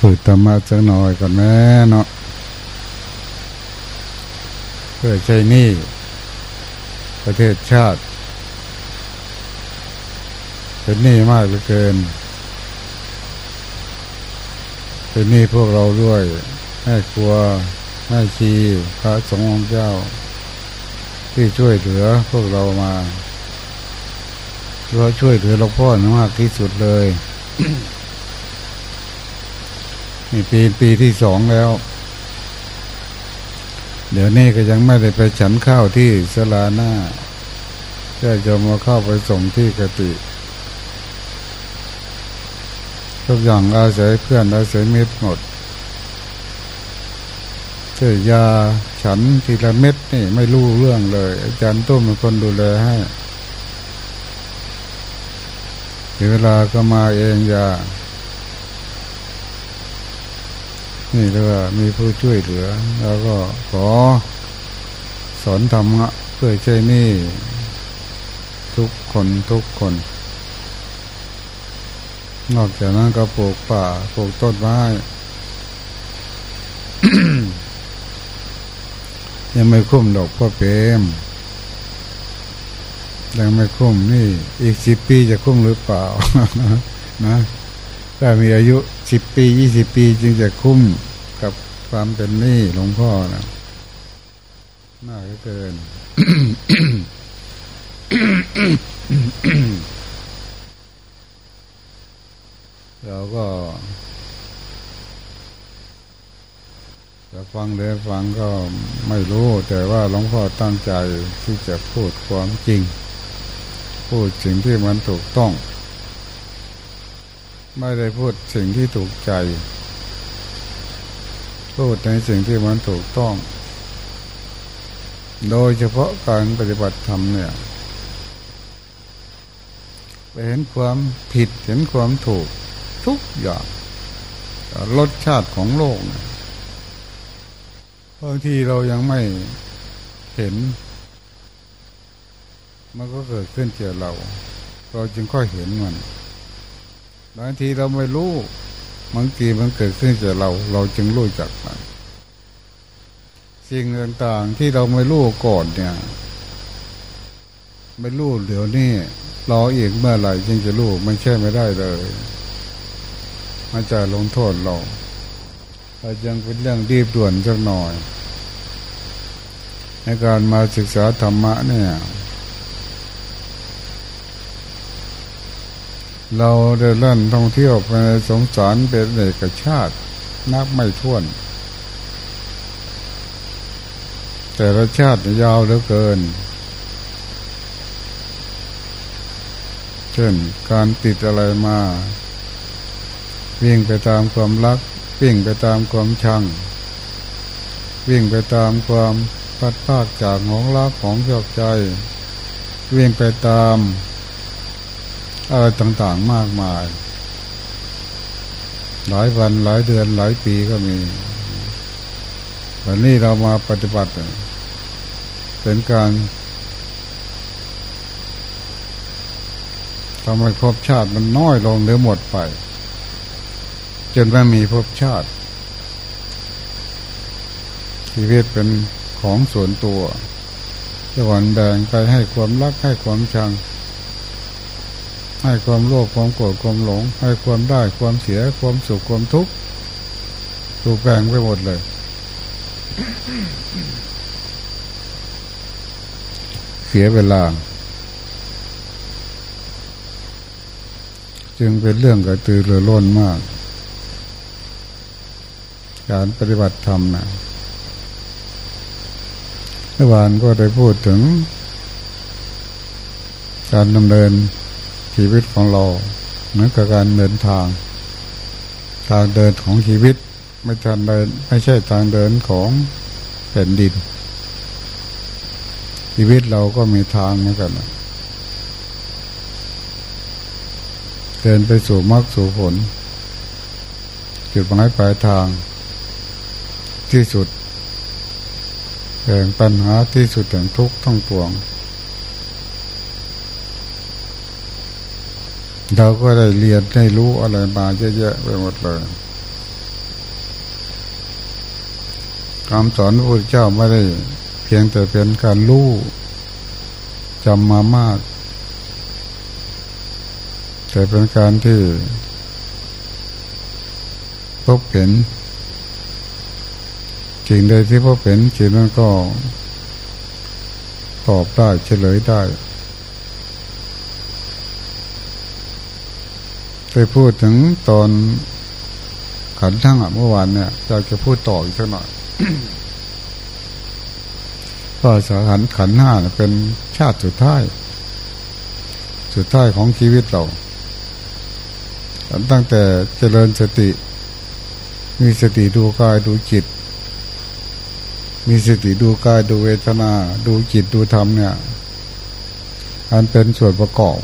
ฝึกธรรมะสักหน่อยก่อนแม่เนาะเพื่อใช้นี่ ประเทศชาติ เป็นหนี้มากเหลือเกิน เป็นหนี้พวกเราด้วยแม่ครัวแม่ชีพระสงฆ์องค์เจ้า ที่ช่วยเหลือพวกเรามา เราช่วยเหลือหลวงพ่อมากที่สุดเลยนี่ปีปีที่สองแล้ว เดี๋ยวนี้ก็ยังไม่ได้ไปฉันข้าวที่สลาหน้าแค่จะมาเข้าไปส่งที่กติทุกอย่างอาศัยเพื่อนอาศัยมิตรหมดเจอยาฉันทีละเม็ดนี่ไม่รู้เรื่องเลย อาจารย์ต้มเป็นคนดูแลให้ถึง เวลาก็มาเองยานี่เรียกว่ามีผู้ช่วยเหลือ แล้วก็ขอสอนธรรมะเพื่อใช้นี่ ทุกคนทุกคน นอกจากนั้นก็ปลูกป่าปลูกต้นไม้ยังไม่คุ้มดอกพ่อเปม ยังไม่คุ้มนี่ อีกสิบปีจะคุ้มหรือเปล่านะถ้ามีอายุสิบปียี่สิบปีจึงจะคุ้มกับความเป็นหนี้หลวงพ่อนะน่าเกินเราก็จะฟังหรือฟังก็ไม่รู้ แต่ว่าหลวงพ่อตั้งใจที่จะพูดความจริง พูดสิ่งที่มันถูกต้อง ไม่ได้พูดสิ่งที่ถูกใจ พูดในสิ่งที่มันถูกต้อง โดยเฉพาะการปฏิบัติธรรมเนี่ยไปเห็นความผิดเห็นความถูกทุกอย่างรสชาติของโลกบางทีเรายังไม่เห็น มันก็เกิดขึ้นเจอเรา เราจึงค่อยเห็นมันบางทีเราไม่รู้บางทีมันเกิดขึ้นเจอเรา เราจึงรู้จักมันสิ่งต่างๆที่เราไม่รู้ก่อนเนี่ย ไม่รู้เดี๋ยวนี้รออีกเมื่อไหร่จึงจะรู้ไม่ใช่ไม่ได้เลยมันจะลงโทษเราเราจึงเป็นเรื่องรีบด่วนสักหน่อย ในการมาศึกษาธรรมะเนี่ย เราได้เล่นท่องเที่ยวไปสงสารเป็นเอกชาติ นับไม่ถ้วน แต่ละชาติยาวเหลือเกิน เช่นการติดอะไรมาวิ่งไปตามความรัก วิ่งไปตามความชัง วิ่งไปตามความพัดพากจากของรักของชอบใจ วิ่งไปตาม อะไรต่างๆมากมาย หลายวันหลายเดือนหลายปีก็มีวันนี้เรามาปฏิบัติ เป็นการทำให้ภพชาติมันน้อยลงหรือหมดไป จนไม่มีภพชาติ ชีวิตเป็นของส่วนตัวจะหวันแบ่งไปให้ความรักให้ความชัง ให้ความโลภความโกรธความหลง ให้ความได้ความเสียความสุขความทุกข์ถูกแบ่งไปหมดเลย เสียเวลา จึงเป็นเรื่องกระตือรือร้นมาก การปฏิบัติธรรมนะเมื่อวานก็ได้พูดถึง การดำเนิน ชีวิตของเราเหมือนกับการเดินทาง ทางเดินของชีวิตไม่ทางเดินไม่ใช่ทางเดินของแผ่นดิน ชีวิตเราก็มีทางเหมือนกันเดินไปสู่มรรคสู่ผลจุดหมายปลายทาง ที่สุดแห่งปัญหาที่สุดแห่งทุกข์ทั้งปวง เราก็ได้เรียนได้รู้อะไรมาเยอะๆไปหมดเลยคำสอนพระพุทธเจ้าไม่ได้ เพียงแต่เป็นการรู้จำมามาก แต่เป็นการที่พบเห็นสิ่งใดที่พบเห็นสิ่งนั้นก็ตอบได้เฉลยได้ ไปพูดถึงตอนขันทั้งเมื่อวานเนี่ยเราจะพูดต่ออีกสักหน่อยก็สาขันขันห้าเป็นชาติสุดท้าย สุดท้ายของชีวิตเรา ตั้งแต่เจริญสติ มีสติดูกายดูจิต มีสติดูกายดูเวทนา ดูจิตดูธรรมเนี่ยอันเป็นส่วนประกอบ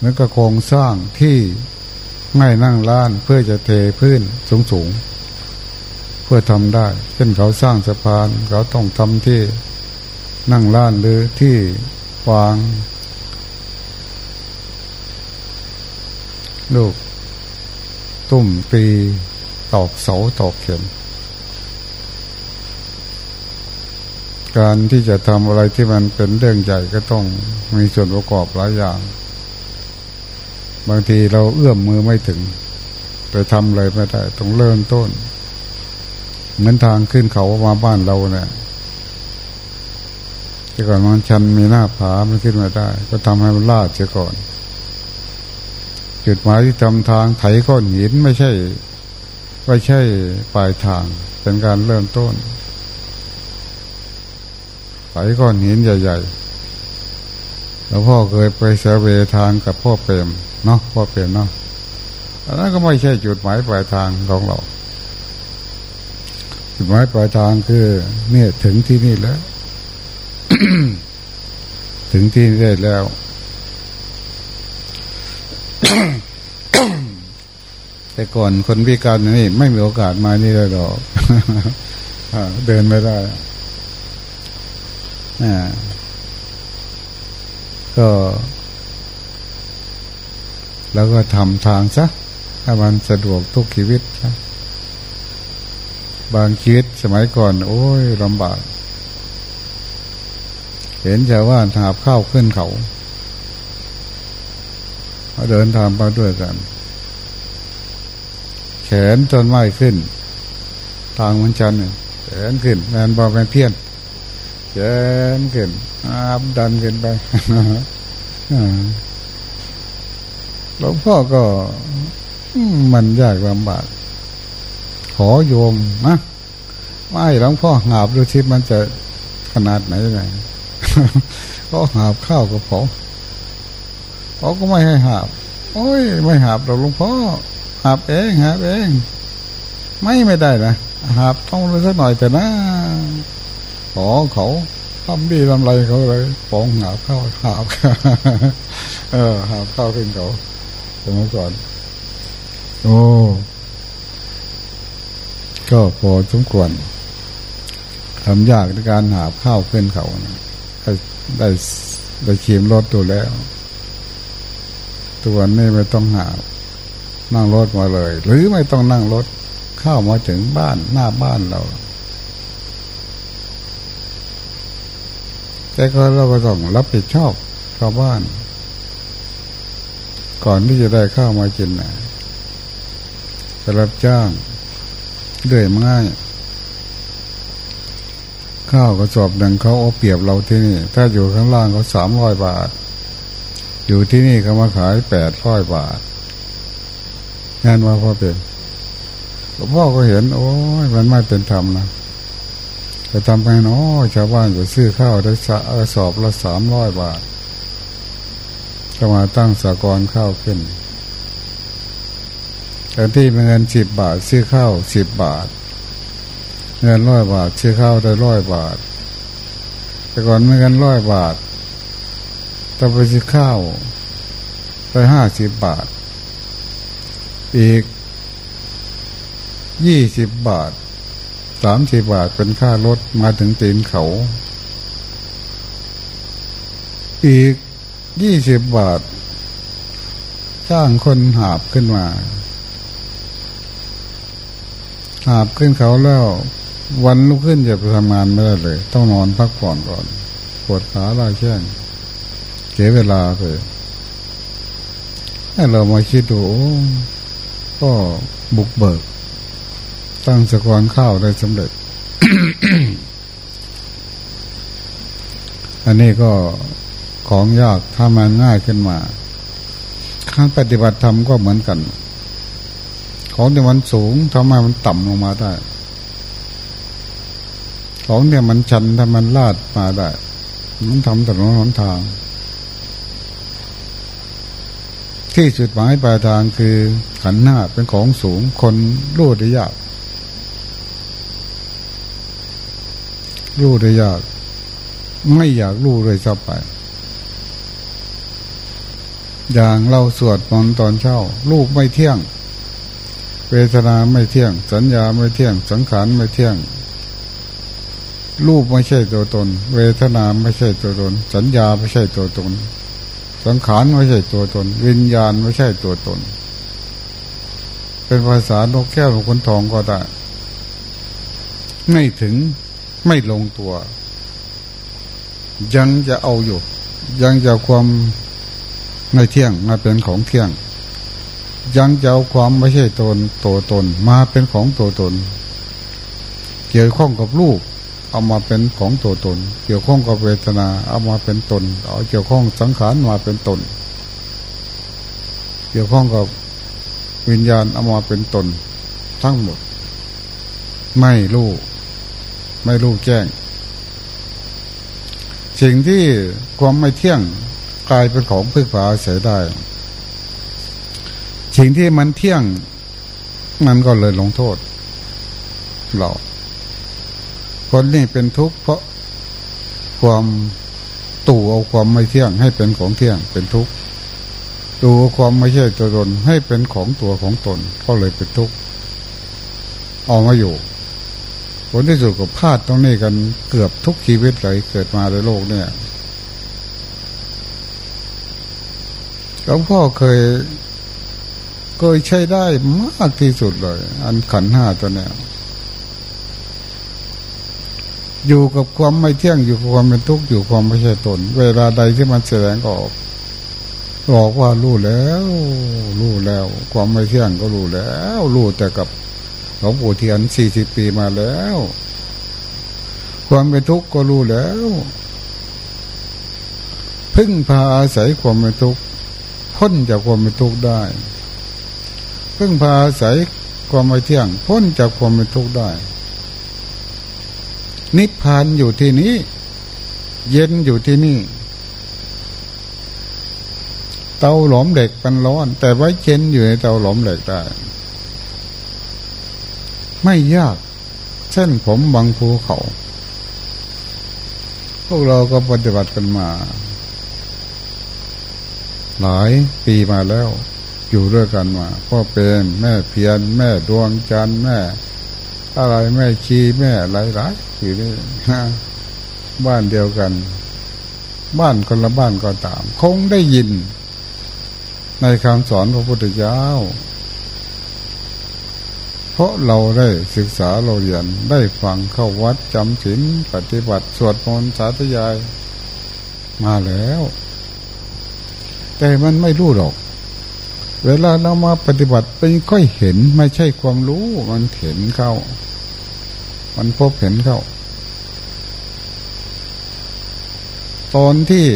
มือนกับโครงสร้างที่ง่ายนั่งล้านเพื่อจะเทพื้นสูงสูงเพื่อทำได้ เช่นเขาสร้างสะพานเขาต้องทำที่นั่งล้านหรือที่วางลูกตุ่มตีตอกเสาตอกเข็ม การที่จะทำอะไรที่มันเป็นเรื่องใหญ่ก็ต้องมีส่วนประกอบหลายอย่าง บางทีเราเอื้อมมือไม่ถึง ไปทำอะไรไม่ได้ต้องเริ่มต้น เหมือนทางขึ้นเขามาบ้านเราเนี่ยแต่ก่อนมันชันมีหน้าผามันขึ้นมาได้ ก็ทำให้มันลาดเสียก่อน จุดหมายที่ทำทางไถก้อนหินไม่ใช่ไม่ใช่ปลายทางเป็นการเริ่มต้นไถก้อนหินใหญ่ๆแล้วพ่อเคยไปเสเวทางกับพ่อเปรม เนาะพอเปลี่ยนเนาะอันนั้นก็ไม่ใช่จุดหมายปลายทางของเรา จุดหมายปลายทางคือ เนี่ยถึงที่นี่แล้ว ถึงที่นี่ได้แล้ว แต่ก่อนคนพิการนี่ไม่มีโอกาสมานี่เลยหรอกเดินไม่ได้ก็ แล้วก็ทำทางซะให้มันสะดวกทุกชีวิตนะบางชีวิตสมัยก่อน โอ้ยลำบาก เห็นจะว่านหาบข้าวขึ้นเขาเดินทางมาด้วยกัน แขนจนไม้ขึ้น ทางมันจันแขนขึ้นแมนบอแมนเพี้ยนแขนขึ้นอาบดันขึ้นไป หลวงพ่อก็มันยากลำบาก ขอโยมนะไม่หลวงพ่อหาบดูทิมันจะขนาดไหนไงก็หาบข้าวกับผอเขาก็ไม่ให้หาบ โอ้ย ไม่หาบหรอกหลวงพ่อหาบเองหาบเอง ไม่ไม่ได้นะหาบต้องรู้สักหน่อยแต่นะขอเขาทำดีทำไรเขาเลยปองหาบข้าวหาบเออหาบข้าวขึ้นเขา สมัยก่อนโอ้ก็พอสมควรทำยากในการหาข้าวขึ้นเขานะได้ได้ขีมรถตัวแล้วตัวนี้ไม่ต้องหา นั่งรถมาเลย หรือไม่ต้องนั่งรถเข้ามาถึงบ้านหน้าบ้านเรา แต่ก็เราก็ต้องรับผิดชอบชาวบ้าน ก่อนที่จะได้ข้าวมากินนะไปรับจ้างเดือยง่าย ข้าวกระสอบหนึ่งเขาเอาเปรียบเราที่นี่ ถ้าอยู่ข้างล่างเขาสามร้อยบาท อยู่ที่นี่เขามาขายแปดร้อยบาท งานว่าพ่อเป็นหลวงพ่อก็เห็น โอ้ยมันไม่เป็นธรรมนะจะทำไงเนาะชาวบ้านจะซื้อข้าวได้สอบละสามร้อยบาท ก็มาตั้งสากลข้าวขึ้นแต่ที่เป็นเงินสิบบาทซื้อข้าวสิบบาท เงินร้อยบาทซื้อข้าวได้ร้อยบาท แต่ก่อนไม่เงินร้อยบาทต้องไปซื้อข้าวไปห้าสิบบาท อีกยี่สิบบาทสามสิบบาทเป็นค่ารถมาถึงตีนเขา อีก ยี่สิบบาท จ้างคนหาบขึ้นมา หาบขึ้นเขาแล้ว วันลุกขึ้นจะไปทำงานไม่ได้เลย ต้องนอนพักผ่อนก่อน ปวดขาลาแข้งเสียเวลาเลยให้เรามาคิดดูก็บุกเบิก ตั้งสกรข้าวได้สำเร็จ อันนี้ก็ ของยากถ้ามันง่ายขึ้นมาการปฏิบัติธรรมก็เหมือนกัน ของที่มันสูงทำไมมันต่ำลงมาได้ ของเนี่ยมันชันถ้ามันลาดมาได้ มันทำถนนหนทาง ที่จุดหมายปลายทางคือขันหน้าเป็นของสูงคนรู้ได้ยากรู้ได้ยาก ไม่อยากรู้เลยจะไป อย่างเราสวดมนต์ตอนเช้ารูปไม่เที่ยง เวทนาไม่เที่ยง สัญญาไม่เที่ยง สังขารไม่เที่ยง รูปไม่ใช่ตัวตน เวทนาไม่ใช่ตัวตน สัญญาไม่ใช่ตัวตน สังขารไม่ใช่ตัวตน วิญญาณไม่ใช่ตัวตน เป็นภาษานกแก้วของคนทองก็ได้ไม่ถึงไม่ลงตัว ยังจะเอาอยู่ ยังจะความ ไม่เที่ยงมาเป็นของเที่ยง ยังจะเอาความไม่ใช่ตนตัวตนมาเป็นของตัวตน เกี่ยวข้องกับรูปเอามาเป็นของตัวตน เกี่ยวข้องกับเวทนาเอามาเป็นตน เอาเกี่ยวข้องสังขารมาเป็นตน เกี่ยวข้องกับวิญญาณเอามาเป็นตน ทั้งหมด ไม่รู้ไม่รู้แจ้ง สิ่งที่ความไม่เที่ยง กลายเป็นของพึ่งพาอาศัยได้ สิ่งที่มันเที่ยงมันก็เลยลงโทษเราคนนี้เป็นทุกข์เพราะความตู่เอาความไม่เที่ยง ให้เป็นของเที่ยงเป็นทุกข์ตู่ความไม่ใช่ตัวตนให้เป็นของตัวของตนก็เลยเป็นทุกข์ออกมาอยู่ผลที่สุดก็พลาดตรงนี้กันเกือบทุกชีวิตเลยเกิดมาในโลกเนี่ย หลวงพ่อเคยเคยใช้ได้มากที่สุดเลย อันขันห้าตัวเนี้ยอยู่กับความไม่เที่ยงอยู่กับความเป็นทุกข์อยู่ความไม่ใช่ตน เวลาใดที่มันแสดงออกบอกว่ารู้แล้ว รู้แล้ว ความไม่เที่ยงก็รู้แล้ว รู้แต่กับหลวงปู่เทียนสี่สิบปีมาแล้ว ความเป็นทุกข์ก็รู้แล้ว พึ่งพาอาศัยความเป็นทุกข์ พ้นจากความเป็นทุกข์ได้ พึ่งพาอาศัยความไม่เที่ยง พ้นจากความเป็นทุกข์ได้ นิพพานอยู่ที่นี้ เย็นอยู่ที่นี่ เตาหลอมเหล็กมันร้อน แต่ไว้เย็นอยู่ในเตาหลอมเหล็กได้ ไม่ยากเส้นผมบางภูเขา พวกเราก็ปฏิบัติกันมา หลายปีมาแล้ว อยู่ด้วยกันมาพ่อเป็นแม่เพียน แม่ดวงจันทร์แม่ อะไรแม่ชีแม่หลายหลายอยู่นี่บ้านเดียวกัน บ้านคนละบ้านก็ตาม คงได้ยิน ในคำสอนพระพุทธเจ้าเพราะเราได้ศึกษาเราเรียนได้ฟังเข้าวัดจำศีลปฏิบัติสวดมนต์สาธยาย มาแล้ว แต่มันไม่รู้หรอก เวลาเรามาปฏิบัติเป็นค่อยเห็นไม่ใช่ความรู้มันเห็นเข้า มันพบเห็นเข้า ตอนที่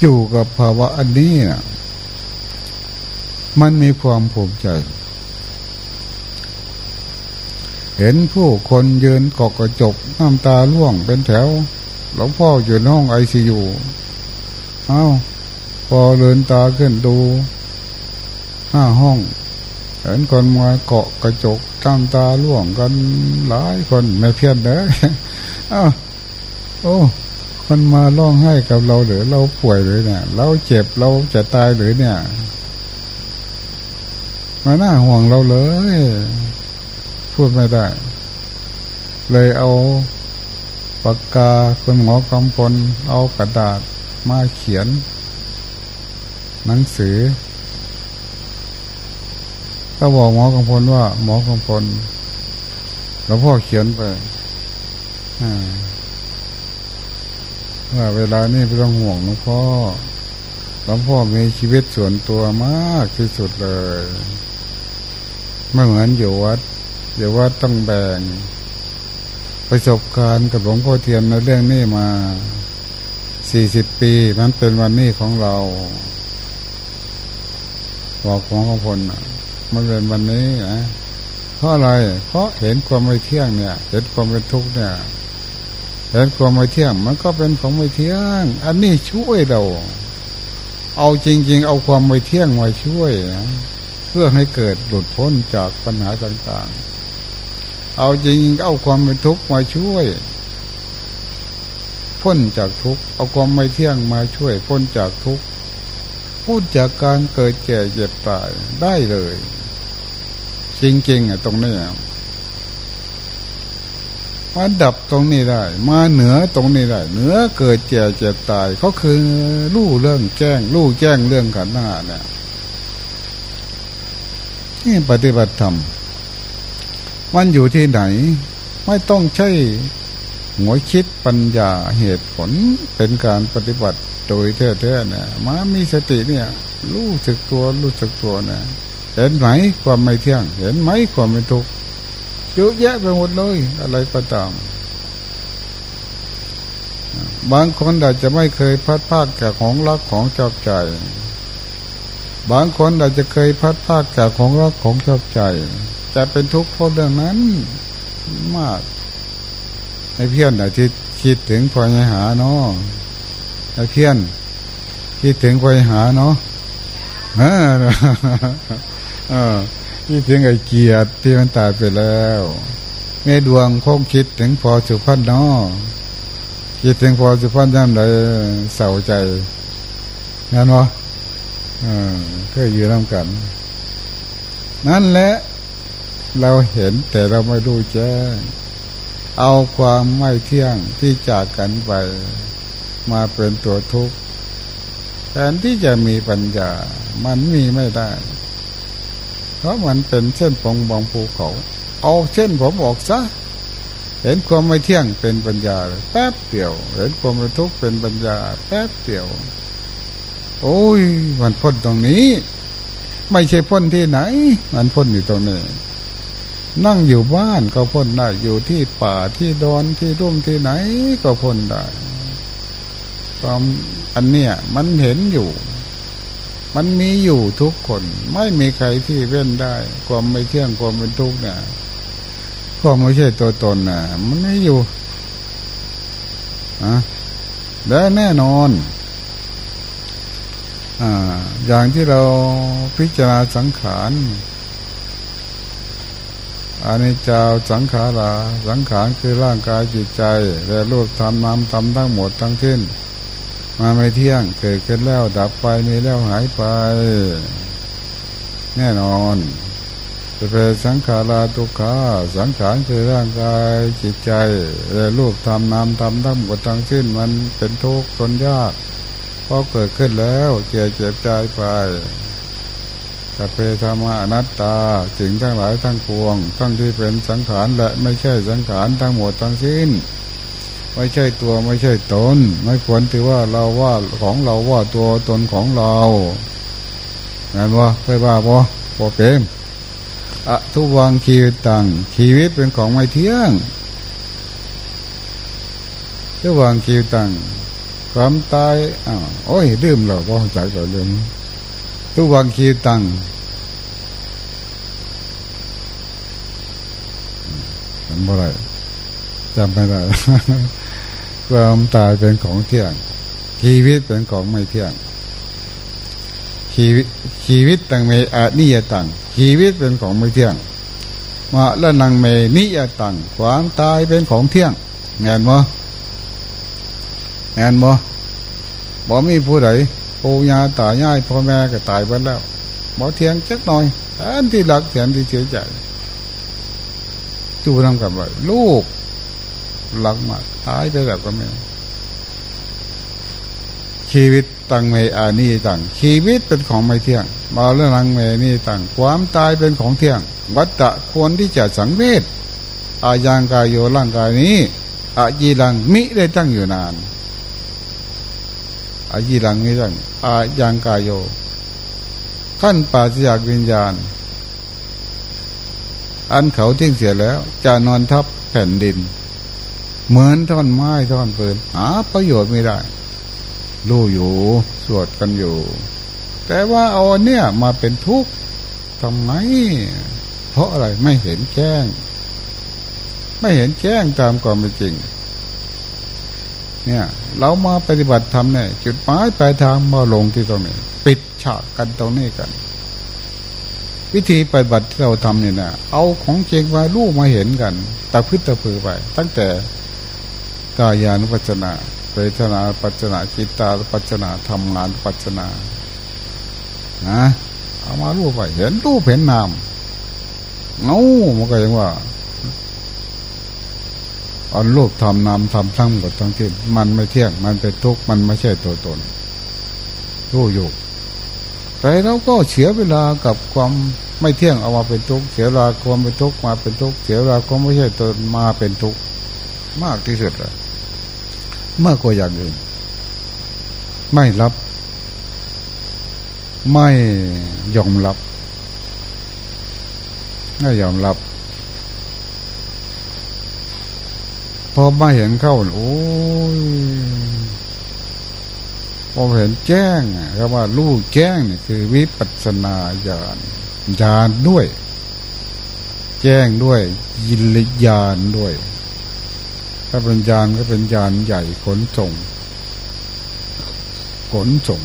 อยู่กับภาวะอันนี้นะมันมีความภูมิใจ เห็นผู้คนยืนกอกกระจกน้ำตาล่วงเป็นแถว หลวงพ่ออยู่ในห้องไอซียู เอา้า พอเดินตาขึ้นดูห้าห้อง เห็นคนมาเกาะกระจกตั้งตาล่วงกันหลายคนไม่เพี้ยนเลยอ้าวโอ้คนมาร้องไห้กับเราหรือเราป่วยหรือเนี่ย เราเจ็บเราจะตายหรือเนี่ยมาหน้าห่วงเราเลย พูดไม่ได้ เลยเอาปากกาคุณหมอกำพลเอากระดาษมาเขียน หนังสือ ก็บอกหมอกำพลว่า หมอกำพลหลวงพ่อเขียนไปว่าเวลานี้ไม่ต้องห่วงหลวงพ่อหลวงพ่อมีชีวิตส่วนตัวมากที่สุดเลยไม่เหมือนอยู่วัดอยู่วัดต้องแบ่ง ประสบการณ์กับหลวงพ่อเทียนในเรื่องนี้มาสี่สิบปีมันเป็นวันนี้ของเรา บอกของของพลมันเป็นวันนี้นะเพราะอะไร เพราะเห็นความไม่เที่ยงเนี่ย เห็นความเป็นทุกข์เนี่ย เห็นความไม่เที่ยง มันก็เป็นของไม่เที่ยง อันนี้ช่วยเรา เอาจริง ๆ เอาความไม่เที่ยงมาช่วยนะเพื่อให้เกิดหลุดพ้นจากปัญหาต่างๆ เอาจริงเอาความเป็นทุกข์มาช่วย พ้นจากทุกข์ เอาความไม่เที่ยงมาช่วย พ้นจากทุกข์ พูดจากการเกิดแก่เจ็บตายได้เลย จริงๆอะตรงนี้มาดับตรงนี้ได้ มาเหนือตรงนี้ได้ เหนือเกิดแก่เจ็บตายเขาคือรู้เรื่องแจ้งรู้แจ้งเรื่องขันธ์หน้าเนี่ยนี่ปฏิบัติธรรมมันอยู่ที่ไหน ไม่ต้องใช้หัวคิดปัญญาเหตุผลเป็นการปฏิบัติ โดยแท้ๆเนี่ยมามีสติเนี่ย รู้สึกตัวรู้สึกตัวเนี่ยเห็นไหมความไม่เที่ยง เห็นไหมความไม่ทุกข์เยอะแยะไปหมดเลย อะไรก็ตามบางคนอาจจะไม่เคยพัดพากจากของรักของชอบใจ บางคนอาจจะเคยพัดพากจากของรักของชอบใจ จะเป็นทุกข์เพราะเรื่องนั้นมากไอ้เพี้ยนอาจจะคิดถึงพอยหาเนาะ ไอ้เพี้ยนคิดถึงพอยหาเนาะเออคิดถึงไอ้เกียรติที่มันตายไปแล้วแม่ดวงคงคิดถึงพอสุพันเนาะคิดถึงพอสุพันย่ำเลยเศร้าใจงั้นวะเคยอยู่ร่วมกัน นั่นแหละเราเห็นแต่เราไม่รู้แจ้งเอาความไม่เที่ยงที่จากกันไป มาเป็นตัวทุกข์แทนที่จะมีปัญญา มันมีไม่ได้ เพราะมันเป็นเส้นปองบองภูเขา เอาเส้นผมออกซะ เห็นความไม่เที่ยงเป็นปัญญาแป๊บเดียว เห็นความไม่ทุกข์เป็นปัญญา แป๊บเดียว โอ้ย มันพ้นตรงนี้ ไม่ใช่พ้นที่ไหน มันพ้นอยู่ตรงนี้นั่งอยู่บ้านก็พ้นได้อยู่ที่ป่าที่ดอนที่ร่มที่ไหนก็พ้นได้ ความอันเนี้ยมันเห็นอยู่ มันมีอยู่ทุกคน ไม่มีใครที่เว้นได้ ความไม่เที่ยงความเป็นทุกข์เนี่ยความไม่ใช่ตัวตนน่ะมันไม่อยู่อะและแน่นอนอย่างที่เราพิจารณาสังขารอันนี้จาสังขาราสังขารคือร่างกายจิตใจ และรูปธรรมนามธรรมทั้งหมดทั้งทิ้น มาไม่เที่ยง เกิดขึ้นแล้วดับไปมีแล้วหายไป แน่นอนจะเป็นสังขาราตุขาสังขารคือร่างกายจิตใจและรูปธรรมนามธรรมทั้งหมดทั้งสิ้นมันเป็นทุกข์ทนยากเพอเกิดขึ้นแล้วเจ็บเจ็บใจไปแต่เปธรรมอนัตตาสิ่งทั้งหลายทั้งปวง ทั้งที่เป็นสังขารและไม่ใช่สังขารทั้งหมดทั้งสิ้น ไม่ใช่ตัวไม่ใช่ตน ไม่ควรถือว่าเราว่าของเราว่าตัวตนของเรานั่นว่าเคยว่าบ่บ่เป็นอะทุวังชีวิตตังชีวิตเป็นของไม่เที่ยงทุวังชีวิตตังความตายอ้าวโอ้ยลืมเราพอใจก็ลืมทุวังคีตังจำไม่ได้จำไม่ได้ ความตายเป็นของเที่ยง ชีวิตเป็นของไม่เที่ยง ชีวิตชีวิตตังเมอานิยตัง ชีวิตเป็นของไม่เที่ยงมาละนังเมนิยตัง ความตายเป็นของเที่ยงเงนมั้แอนบ่บ่มีผู้ใดปูย่าตายายพ่อแม่ก็ตายไปแล้วบ่เที่ยงจักหน่อยแทนที่หลักแทนที่เสียใจจูนำกับว่าลูก หลักมากตายไปแล้วก็ไม่ชีวิตตังเมอานีตังชีวิตเป็นของไม่เที่ยงมาเรื่องเมนี่ตังความตายเป็นของเที่ยง วัตตะควรที่จะสังเวชอายังกายโยร่างกายนี้อายีรังมิได้ตั้งอยู่นานอายีรังมิตั้งอายังกายโย ขั้นป่าศจากวิญญาณ อันเขาทิ้งเสียแล้ว จะนอนทับแผ่นดิน เหมือนท่อนไม้ท่อนปืนหาประโยชน์ไม่ได้ รู้อยู่สวดกันอยู่ แต่ว่าเอาเนี่ยมาเป็นทุกข์ทำไม เพราะอะไรไม่เห็นแจ้ง ไม่เห็นแจ้งตามความเป็นจริง เนี่ย เรามาปฏิบัติธรรมเนี่ย จุดหมายปลายทางมาลงที่ตรงนี้ ปิดฉากกันตรงนี้กันวิธีปฏิบัติที่เราทำเนี่ยนะเอาของจริงมาลูกมาเห็นกันตะพื้นตะพือไป ตั้งแต่ กายานุปัจจนาเวทนาปัจจนาจิตตาปัจจนาทำงานปัจจนานะเอามารูปไปเห็นรูปเห็นนามเงามันก็ยังว่าเอารูปทำนามทำทั้งหมดทั้งที่มันไม่เที่ยง มันเป็นทุกข์มันไม่ใช่ตัวตนรู้อยู่แต่เราก็เสียเวลากับความไม่เที่ยงเอามาเป็นทุกข์เสียเวลาความเป็นทุกข์มาเป็นทุกข์เสียเวลาความไม่ใช่ตนมาเป็นทุกข์มากที่สุดเลย มากกว่าอย่างอื่น ไม่รับ ไม่ยอมรับ ไม่ยอมรับพอมาเห็นเข้าโอ้ยพอเห็นแจ้งคำว่ารู้แจ้งนี่คือวิปัสสนาญาณญาณด้วย แจ้งด้วยยินญาณด้วย ถ้าเป็นยานก็เป็นยานใหญ่ขนส่ง ขนส่ง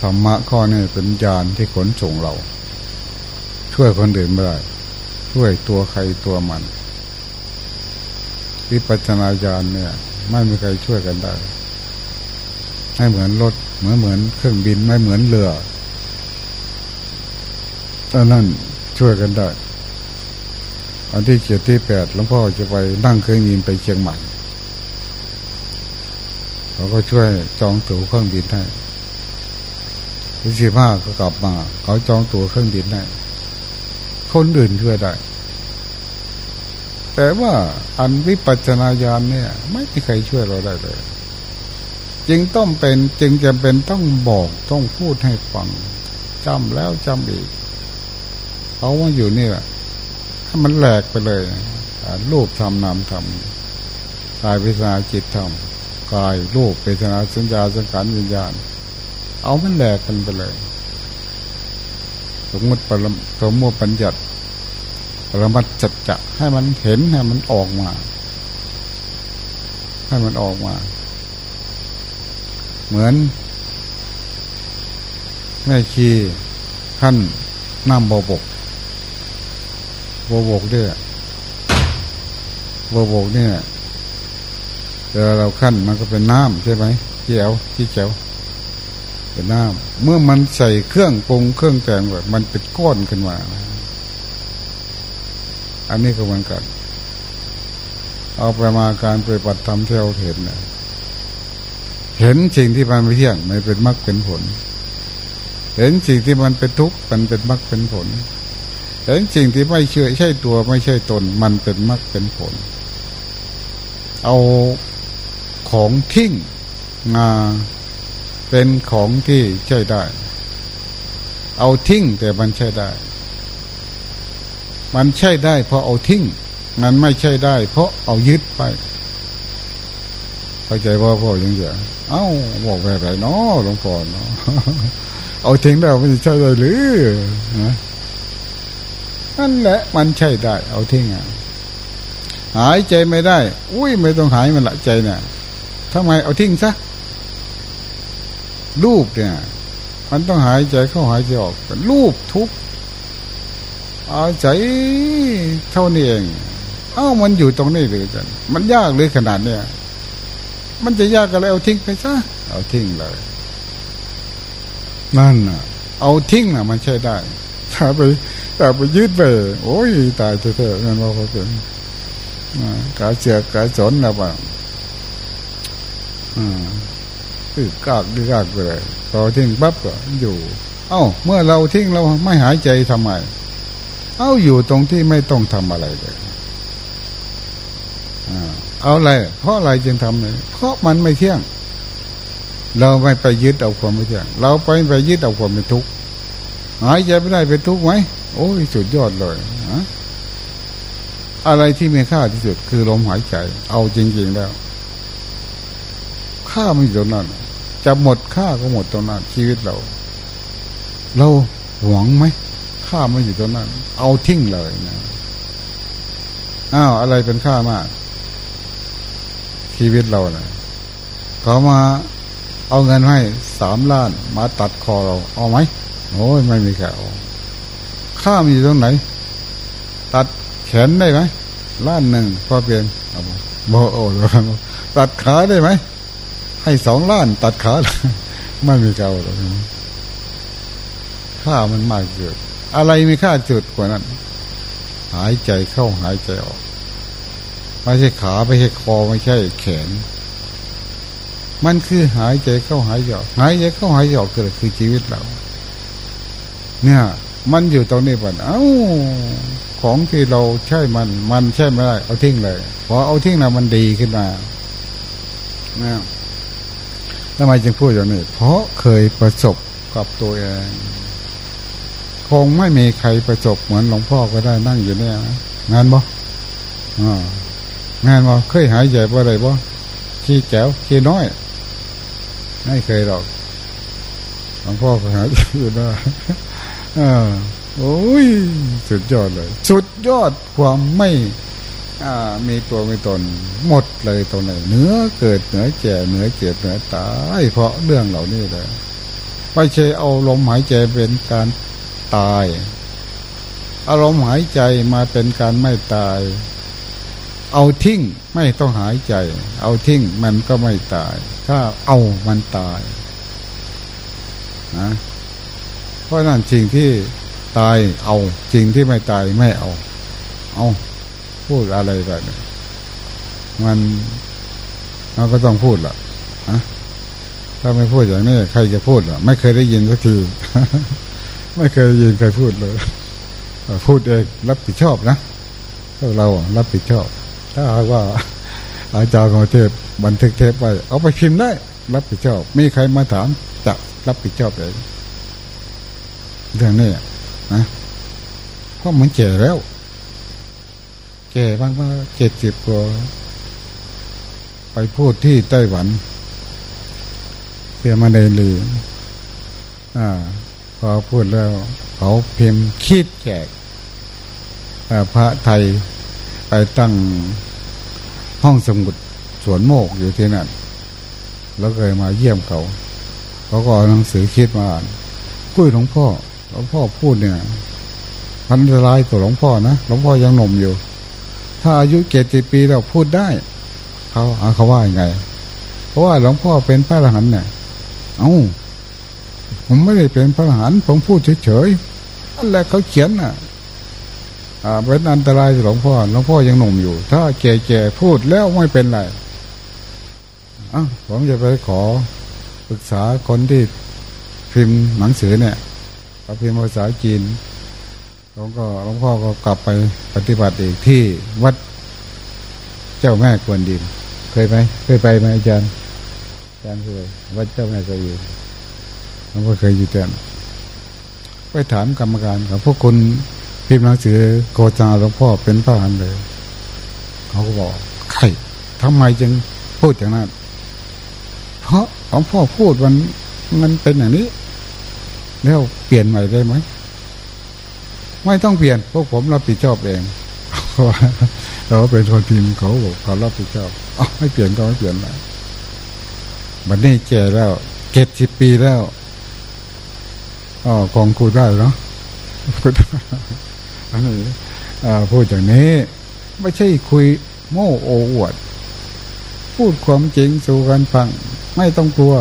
ธรรมะข้อนี้เป็นยานที่ขนส่งเรา ช่วยคนอื่นไม่ได้ช่วยตัวใครตัวมันวิปัจนาญาณเนี่ย ไม่มีใครช่วยกันได้ให้เหมือนรถเหมือนเหมือนเครื่องบินไม่เหมือนเรือตอนนั้นช่วยกันได้ อันที่เจ็ดที่แปดหลวงพ่อจะไปนั่งเครื่องบินไปเชียงใหม่เขาก็ช่วยจองตั๋วเครื่องบินให้ที่สิบห้าก็กลับมา เขาจองตั๋วเครื่องบินให้คนอื่นช่วยได้ แต่ว่าอันวิปัจนาญาณเนี่ย ไม่มีใครช่วยเราได้เลย จึงต้องเป็นจึงจำเป็นต้องบอกต้องพูดให้ฟังจำแล้วจำอีกเขาว่าอยู่นี่แหละ มันแหลกไปเลยรูปทำนามทำกายพิจารณาจิตทำกายรูปพิจารณาสัญญาสังขารวิญญาณ เอามันแหลกกันไปเลย สมมติปรสมมติปัญญัติปรมัตจัดจะให้มันเห็นให้มันออกมา ให้มันออกมา เหมือนแม่ชีขั้นน้ำบบก โบโบกเนี่ยโบโบกเนี่ยเวลาเราขั้นมันก็เป็นน้ำใช่ไหมเจียวที่เจียวเป็นน้ำเมื่อมันใส่เครื่องปรุงเครื่องแต่งแบบมันเป็นก้อนขึ้นมาอันนี้ก็เหมือนกัน เอาไปมาการปฏิบัติธรรมที่เราเห็นเนี่ยเห็นสิ่งที่มันไม่เที่ยงมันเป็นมรรคเป็นผล เห็นสิ่งที่มันเป็นทุกข์มันเป็นมรรคเป็นผล เห็นสิ่งที่ไม่เชื่อใช่ตัวไม่ใช่ตน มันเป็นมรรคเป็นผล เอาของทิ้งงาเป็นของที่ใช่ได้ เอาทิ้งแต่มันใช่ได้ มันใช่ได้ เพราะเอาทิ้งมันไม่ใช่ได้ เพราะเอายึดไปเข้าใจว่าพ่อยังเยอเอ้าบอกไปไรเนาะหลวงพ่อเนาะเอาทิ้งแล้วมันจะใช่ได้หรือนะ นั่นแหละ มันใช่ได้ เอาทิ้งหายใจไม่ได้ อุ้ยไม่ต้องหายมันละใจเนี่ยทำไมเอาทิ้งซะรูปเนี่ย มันต้องหายใจเข้าหายใจออกรูปทุกอาใจเท่านี้เอง เอ้ามันอยู่ตรงนี้เลยกันมันยากเลยขนาดเนี้ยมันจะยากอะไรเอาทิ้งไปซะเอาทิ้งเลย นั่นอะ เอาทิ้งอะ มันใช่ได้ถ้าไป แต่ไปยืดไปโอ้ยตายเถอะนั่นว่าเขาเป็นกาเจือกกาสนนะป่ะอืมคือกากดื้อกากไปเลยพอทิ้งปั๊บก็อยู่ เอ้า เมื่อเราทิ้งเราไม่หายใจทำไม เอ้าอยู่ตรงที่ไม่ต้องทำอะไรเลยเอาอะไร เพราะอะไรจึงทำเลยเพราะมันไม่เที่ยง เราไม่ไปยึดเอาความไม่เที่ยง เราไปไปยึดเอาความเป็นทุกข์หายใจไม่ได้เป็นทุกข์ไหม โอ้ยสุดยอดเลยอะอะไรที่มีค่าที่สุดคือลมหายใจ เอาจริงๆแล้ว ค่ามันอยู่ตรงนั้น จะหมดค่าก็หมดตรงนั้น ชีวิตเรา เราหวงไหมค่ามันอยู่ตรงนั้น เอาทิ้งเลยนะอ้าวอะไรเป็นค่ามาก ชีวิตเราเนะเขามาเอาเงินให้สามล้าน มาตัดคอเรา เอาไหมโอ้ยไม่มีใครเอา ค่ามอยู่ตรงไหน ตัดแขนได้ไหมล้านหนึ่งพอเปลี่ยนบอโอ้ตัดขาได้ไหมให้สองล้าน ตัดขาไม่มีเก่าหรอกค่ามันมากเกิดอะไรมีค่าจุดกว่านั้น หายใจเข้าหายใจออกไม่ใช่ขาไม่ใช่คอไม่ใช่แขน มันคือหายใจเข้าหายใจออกหายใจเข้าหายใจออกคือคือชีวิตเรา เนี่ย มันอยู่ตรงนี้ป่ะเอ้าของที่เราใช่มัน มันใช่ไม่ได้เอาทิ้งเลยพอเอาทิ้งนะมันดีขึ้นมานี่ยทำไมจึงพูดอย่างนี้ เพราะเคยประสบกับตัวเอง คงไม่มีใครประสบเหมือนหลวงพ่อก็ได้นั่งอยู่เนี่ยงานบ่งานบ่เคยหายใจบ่อะไรบ่ขี้แจ๋วขี้น้อย ไม่เคยหรอกหลวงพ่อก็หายอยู่ได้ โอ้ย สุดยอดเลย สุดยอดความไม่มีตัวมีตน หมดเลยตรงไหนเนื้อเกิดเหนือแก่เหนือเจ็บเหนือตายเพราะเรื่องเหล่านี้เลยไม่ใช่เอาลมหายใจเป็นการตายอารมณ์หายใจมาเป็นการไม่ตาย เอาทิ้งไม่ต้องหายใจ เอาทิ้งมันก็ไม่ตาย ถ้าเอามันตายนะ ราะนั่นจริงที่ตายเอาจริงที่ไม่ตายไม่เอา เอาพูดอะไรแบบนี้มันเราก็ต้องพูดล่ะะถ้าไม่พูดอย่างนี้ใครจะพูดล่ะ ไม่เคยได้ยินสักทีไม่เคยได้ยินใครพูดเลยพูดเองรับผิดชอบนะพวกเรารับผิดชอบ ถ้าหากว่า อาจารย์ของเทพบันทึกเทปไปเอาไปพิมพ์ได้ รับผิดชอบ มีใครมาถามจะรับผิดชอบเอง เรื่องนี้นะเพราะมันแก่แล้วแก่บ้างว่าเจ็ดสิบกว่าไปพูดที่ไต้หวันเสียมาในลืออ่าพอพูดแล้วเขาพิมพ์คิดแจกพระไทยไปตั้งห้องสมุดสวนโมกอยู่ที่นั่น แล้วเคยมาเยี่ยมเขา เขาก็หนังสือคิดมาอ่านคุยหลวงพ่อ หลวงพ่อพูดเนี่ยพันตรายตัวหลวงพ่อนะหลวงพ่อยังหนุ่มอยู่ ถ้าอายุเจ็ดสิบปีเราพูดได้ เขาเขาว่ายังไง เพราะว่าหลวงพ่อเป็นพระอรหันต์เนี่ยเอ้าผมไม่ได้เป็นพระอรหันต์ผมพูดเฉยๆนั่นแหละเขาเขียนน่ะอ่าเป็นอันตรายหลวงพ่อหลวงพ่อยังหนุ่มอยู่ ถ้าแก่ๆพูดแล้วไม่เป็นไรอะผมจะไปขอปรึกษาคนที่พิมพ์หนังสือเนี่ย เขาพิมพ์ภาษาจีนหลวงก็หลวงพ่อก็กลับไปปฏิบัติอีกที่วัดเจ้าแม่กวนดิน เคยไหมเคยไปไหมอาจารย์อาจารย์เคยวัดเจ้าแม่กวนดินหลวงพ่อเคยอยู่เต็นไปถามกรรมการของพวกคุณพิมพ์หนังสือโกจาหลวงพ่อเป็นพระหันเลย เขาก็บอกใครทำไมจึงพูดอย่างนั้นเพราะหลวงพ่อพูดมันมันเป็นอย่างนี้ แล้วเปลี่ยนใหม่ได้ไหมไม่ต้องเปลี่ยนพวกผมรับผิดชอบเองเราเป็นคนพิมพ์เขาบอกเขารับผิดชอบอ๋อไม่เปลี่ยนก็ไม่เปลี่ยนแล้วบัดนี้แกแล้วเจ็ดสิบปีแล้วอ๋อกองคูได้เนาะพูดอันนี้พูดอย่างนี้ ไม่ใช่คุยโม่โออวด พูดความจริงสู่กันฟัง ไม่ต้องกลัว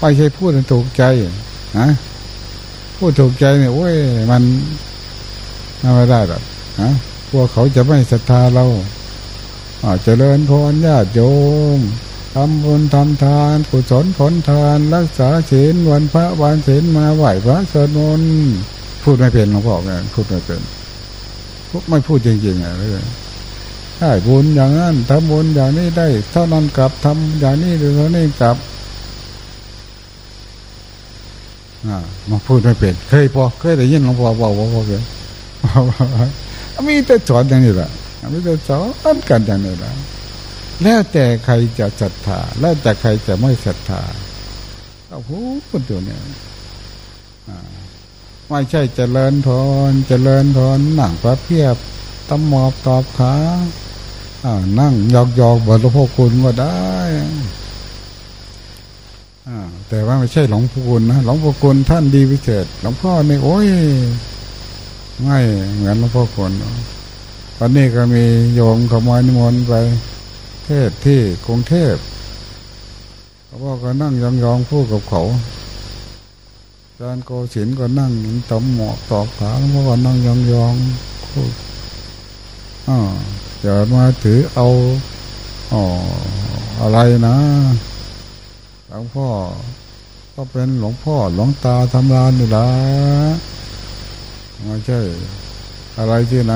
ไม่ใช่พูดถูกใจนะ พูดถูกใจเนี่ยโอ้ยมันไม่ได้หรอกนะพวกเขาจะไม่ศรัทธาเราอาจจะเริญพรญาติโยมทำบุญทำทานกุศลผลทาน รักษาศีลวันพระวันศีลมาไหวพระสวดมนต์พูดไม่เป็นหลวงพ่อเนี่ยพูดไม่เป็นพูดไม่พูดจริงๆอะเลยได้บุญอย่างนั้นทำบุญอย่างนี้ได้ เท่านั้นกลับทำอย่างนี้หรือเท่านี้กลับอ่า มาพูดไม่เป็น เคยพอเคยได้ยินหลวงพ่อบอกว่าพอเคยมีแต่สอนอย่างนี้แหละมีแต่สอนกันอย่างนี้แหละแล้วแต่ใครจะศรัทธา แล้วแต่ใครจะไม่ศรัทธาโอ้โหคนตัวเนี่ยไม่ใช่เจริญพรเจริญพรหนังพระเพียบตำหมอบตอบขาอ่านั่งยอกยอกบทหลวงพ่อคุณก็ได้ แต่ว่าไม่ใช่หลวงพ่อคุณนะหลวงพ่อคุณท่านดีพิเศษหลวงพ่อนี่โอ้ยไม่เหมือนหลวงพ่อคุณตอนนี้ก็มีโยมขโมยนิมนต์ไป เทศที่กรุงเทพเขาบอกก็นั่งยองๆพูดกับเขาอาจารย์โกศินก็นั่งตบหมอกตอบขาแล้วก็นั่งยองๆพูดอ่าอย่ามาถือเอาอ๋ออะไรนะ ลวงพ่อ ก็เป็นหลวงพ่อหลวงตาทำรานนี่ละไม่ใช่อะไรที่ไหน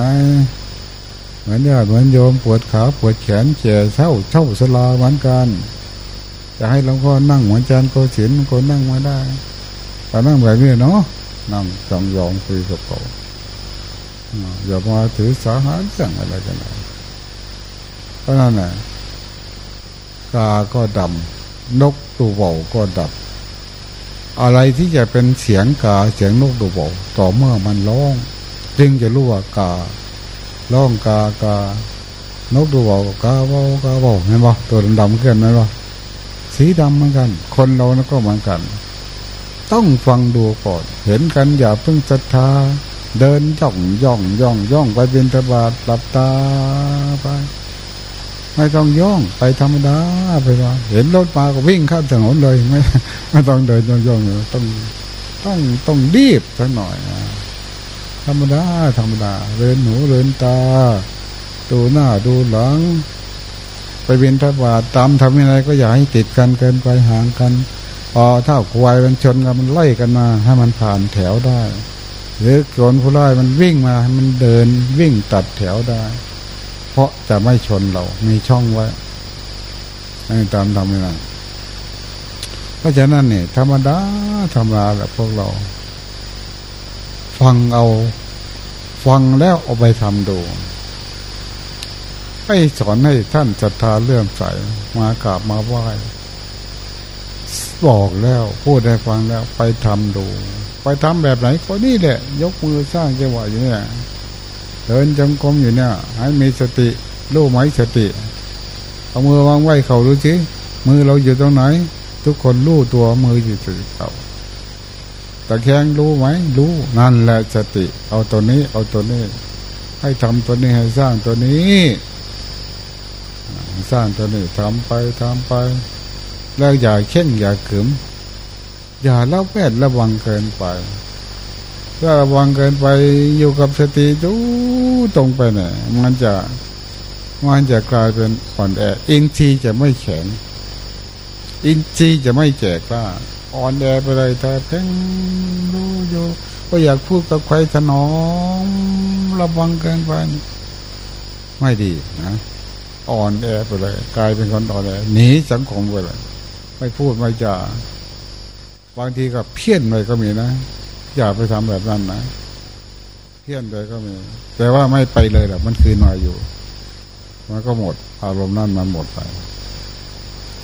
เหมือนญาติเหมือนโยมปวดขาปวดแขนเจ็บเท่าเท่าสลาเหมือนกัน จะให้หลวงพ่อนั่งเหมือนจารย์โกศินคนนั่งมาได้แต่นั่งแบบนี้เนาะนั่งจองยองคุยกับเขาอย่ามาถือสาหาเรื่องอะไรกันนเพราะนั่นน่ะกาก็ดำ นกตัวเบาก็ดับ อะไรที่จะเป็นเสียงกาเสียงนกตัวเบาต่อเมื่อมันร้อง จึงจะรู้ว่าการ้องกากานกตัวเบากาเบากาเบาเห็นปะตัวดำๆขึ้นไหมปะสีดำเหมือนกัน คนเรานะก็เหมือนกัน ต้องฟังดูก่อน เห็นกันอย่าเพิ่งศรัทธา เดินย่องย่องย่องย่องไปเป็นตบาดหลับตาไป ไม่ต้องย่องไปธรรมดาไปว่าเห็นรถมาก็วิ่งข้ามถนนเลยไม่ไม่ต้องเดินย่องย่องต้องต้องต้องรีบสักหน่อยธรรมดาธรรมดาเดินหูเดินตา ดูหน้าดูหลัง ไปเป็นทบาทตามทำยังไงก็อย่าให้ติดกันเกินไปห่างกันพอถ้าควายมันชนกันมันไล่กันมา ให้มันผ่านแถวได้ หรือโจรผู้ร้ายมันวิ่งมาให้มันเดินวิ่งตัดแถวได้ เพราะจะไม่ชนเรา มีช่องไว้ให้ตามทำนี่เพราะฉะนั้นเนี่ยธรรมดาธรรมดาแหละพวกเรา ฟังเอา ฟังแล้วเอาไปทำดูให้สอนให้ท่านศรัทธาเลื่อมใสมากราบมาไหว้บอกแล้ว พูดให้ฟังแล้วไปทำดู ไปทำแบบไหนก็นี่แหละ ยกมือสร้างจังหวะอยู่เนี่ย เดินจงกรมอยู่เนี่ยให้มีสติรู้ไหมสติ เอามือวางไว้เขาดูสิมือเราอยู่ตรงไหน ทุกคนรู้ตัวมืออยู่ที่เขาตะแคงรู้ไหมรู้นั่นแหละสติ เอาตัวนี้ เอาตัวนี้ ให้ทำตัวนี้ให้สร้างตัวนี้ สร้างตัวนี้ทำไปทำไป แล้วอย่าเข่งอย่าขืมอย่าละแวดระวังเกินไป ถ้าระวังเกินไปอยู่กับสติดูตรงไปเนี่ยมันจะมันจะกลายเป็นอ่อนแออินทรีย์จะไม่แข็ง อินทรีย์จะไม่แจกล้าอ่อนแอไปเลยแต่เพ่งดูอยู่ก็อยากพูดกับใครถนอมระวังเกินไปไม่ดีนะอ่อนแอไปเลย กลายเป็นคนอ่อนแอหนีสังคมไปเลย ไม่พูดไม่จาบางทีก็เพี้ยนเลยก็มีนะ อย่าไปทำแบบนั้นนะเพี้ยนเลยก็มี แต่ว่าไม่ไปเลยแหละมันคืน่อยอยู่ มันก็หมด อารมณ์นั่นมันหมดไป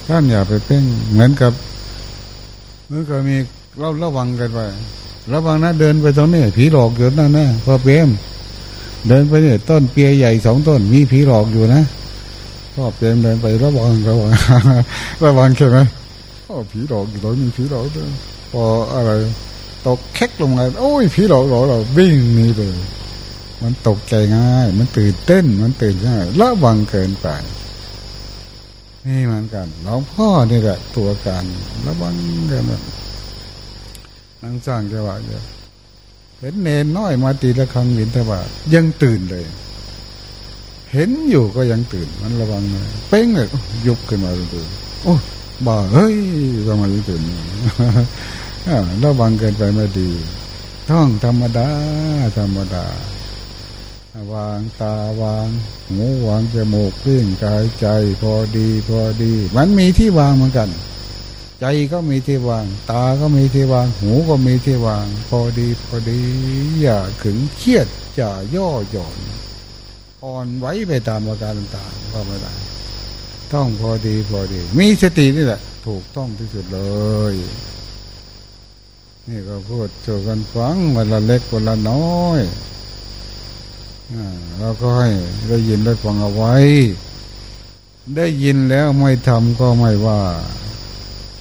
ท่านอย่าไปเพ่งเหมือนกับเมื่อก็มีเราระวังกันไประวังนะเดินไปตรงนี้ผีหลอกอยู่นั่นนะพอเปรมเดินไปเนี่ยต้นเปียใหญ่สองต้น มีผีหลอกอยู่นะพ่อเปรมเดินไประวังระวังระวังใช่ไหมผีหลอกอยู่ตรงนี้ผีหลอกด้วยพออะไร ตกแคกลงมาโอ้ยผีหลอกหลอกเราวิ่งนี่เลย มันตกใจง่าย มันตื่นเต้น มันตื่นง่ายระวังเกินไปนี่เหมือนกันหลวงพ่อนี่แหละตัวการระวังเกินไปนั่งสร้างจังหวะเยอะเห็นเนนน้อยมาตีละครั้งวินทบายังตื่นเลย เห็นอยู่ก็ยังตื่น มันระวังเลยเป้งเลยยุบขึ้นมาดูโอ้บ้าเฮ้ยทำไมถึง ระวังเกินไปไม่ดี ท่องธรรมดา ธรรมดา วางตาวาง หูวางจมูกเลี้ยงกายใจ พอดีพอดี มันมีที่วางเหมือนกัน ใจก็มีที่วาง ตาก็มีที่วาง หูก็มีที่วาง พอดีพอดี อย่าขึงเครียดอย่าย่อหย่อนอ่อนไหวไปตามอาการต่างๆก็ไม่ได้ต้องพอดีพอดี มีสตินี่แหละ ถูกต้องที่สุดเลย นี่ก็พูดโจกันฟังวันละเล็กวันละน้อยเราก็ให้ได้ยินได้ฟังเอาไว้ ได้ยินแล้วไม่ทำก็ไม่ว่า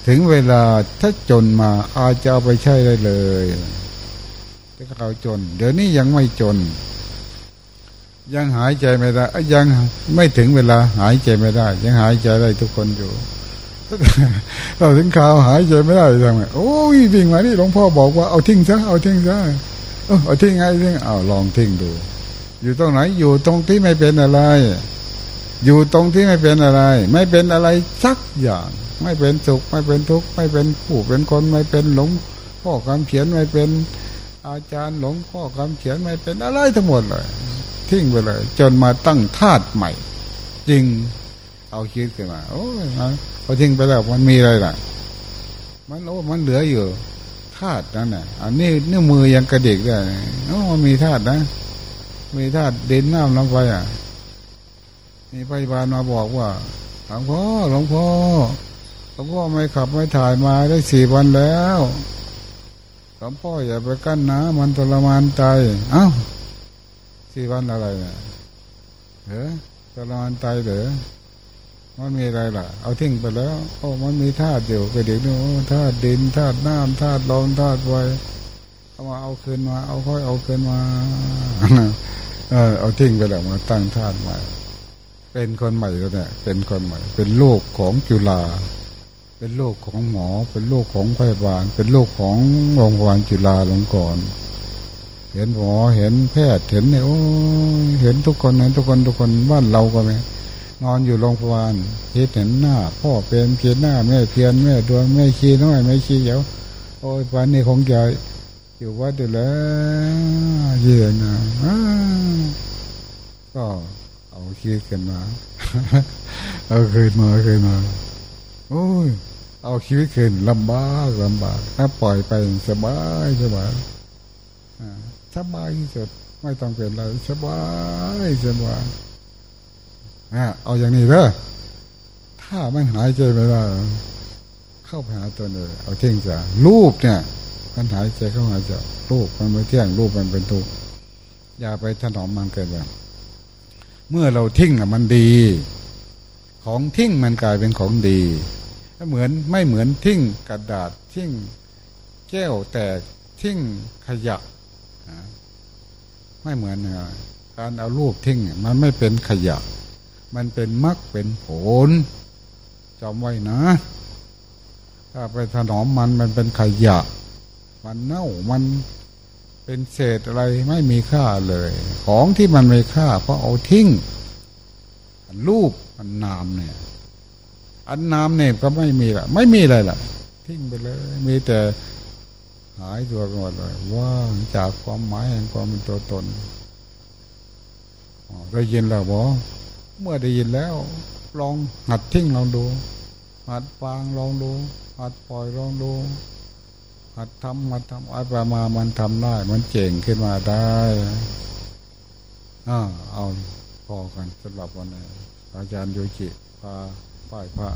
ถึงเวลาถ้าจนมาอาจจะเอาไปใช้ได้เลยถ้าเขาจน เดี๋ยวนี้ยังไม่จน ยังหายใจไม่ได้ยังไม่ถึงเวลาหายใจไม่ได้ ยังหายใจได้ทุกคนอยู่ เราถึงข่าวหายใจไม่ได้ทำไงโอ้ยวิ่งมานี่หลวงพ่อบอกว่าเอาทิ้งซะเอาทิ้งซะเอาทิ้งไงทิ้งเอาลองทิ้งดู อยู่ตรงไหนอยู่ตรงที่ไม่เป็นอะไร อยู่ตรงที่ไม่เป็นอะไร ไม่เป็นอะไรสักอย่าง ไม่เป็นสุขไม่เป็นทุกข์ไม่เป็นผู้เป็นคนไม่เป็นหลงพ่อคำเขียนไม่เป็นอาจารย์หลงพ่อคำเขียนไม่เป็นอะไรทั้งหมดเลย ทิ้งไปเลย จนมาตั้งธาตุใหม่ จริง เอาคิดขึ้นมาโอ้ยเอาทิ้งไปแล้วมันมีอะไรล่ะ มันโอ้มันเหลืออยู่ธาตุนั่นแหะอันนี้นิ้วมือยังกระเดกได้โอ้มันมีธาตุนะ มีธาตุเดินน้ำลมไฟอะนี่พยาบาลมาบอกว่าหลวงพ่อหลวงพ่อหลวงพ่อไม่ขับไม่ถ่ายมาได้สี่วันแล้วหลวงพ่ออย่าไปกั้นนะ มันทรมานใจเอ้าสี่วันอะไรเนี่ยเออทรมานใจเหรอ มันมีอะไรล่ะ เอาทิ้งไปแล้วโอ้มันมีธาตุอยู่ไปเด็กนี่ธาตุดินธาตุน้ำธาตุลมธาตุไฟเอามาเอาคืนมาเอาค่อยเอาคืนมาเออเอาทิ้งไปแล้วมาตั้งธาตุใหม่เป็นคนใหม่แล้วเนี่ยเป็นคนใหม่ เป็นโลกของจุฬาเป็นโลกของหมอ เป็นโลกของพยาบาล เป็นโลกของโรงพยาบาลจุฬาลงก่อนเห็นหมอเห็นแพทย์เห็นเนี่ยโอ้เห็นทุกคนเห็นทุกคนทุกคนบ้านเราก็ไหม นอนอยู่โรงพยาบาลเห็นเห็นหน้า พ่อเป็นเพียนหน้าแม่เพียนแม่ดวงแม่ขี้น้อยแม่ขี้เหี่ยวโอ้ยวันนี้คงจะอยู่วัดอยู่แล้วเย็นนะก็เอาคิดกันมาเอาเคืนมาเคืนมาโอ้ยเอาชีวิตคืนลำบากลำบากถ้าปล่อยไปสบายสบายสบายที่สุดไม่ต้องเป็นอะไรสบายสบาย เอาอย่างนี้เด้อถ้ามันหายใจไม่ได้เข้าไปหาตัวเลยเอาเท่งจะรูปเนี่ยมันหายใจเข้าหาจะรูปมันไม่เที่ยงรูปมันเป็นทุกข์อย่าไปถนอมมันเกินไปเมื่อเราทิ้งอะมันดี ของทิ้งมันกลายเป็นของดีเหมือนไม่เหมือนทิ้งกระดาษทิ้งแก้วแตกทิ้งขยะไม่เหมือนการเอารูปทิ้งมันไม่เป็นขยะ มันเป็นมรรคเป็นผลจำไว้นะ ถ้าไปถนอมมันมันเป็นขยะ มันเน่ามันเป็นเศษอะไรไม่มีค่าเลย ของที่มันไม่ค่าเพราะเอาทิ้งรูปอันนามเนี่ย อันนามเนี่ยก็ไม่มีละไม่มีอะไรละทิ้งไปเลย มีแต่หายตัวหมดเลยว่างจากความหมายแห่งความเป็นตัวตนได้ยินแล้วบอ เมื่อได้ยินแล้ว ลองหัดทิ้งลองดูหัดวางลองดูหัดปล่อยลองดูหัดทำมาทำอะไรมามันทำได้ มันเจ๋งขึ้นมาได้อ่าเอาพอกันสำหรับวันนี้อาจารย์โยจิพาป้ายพระ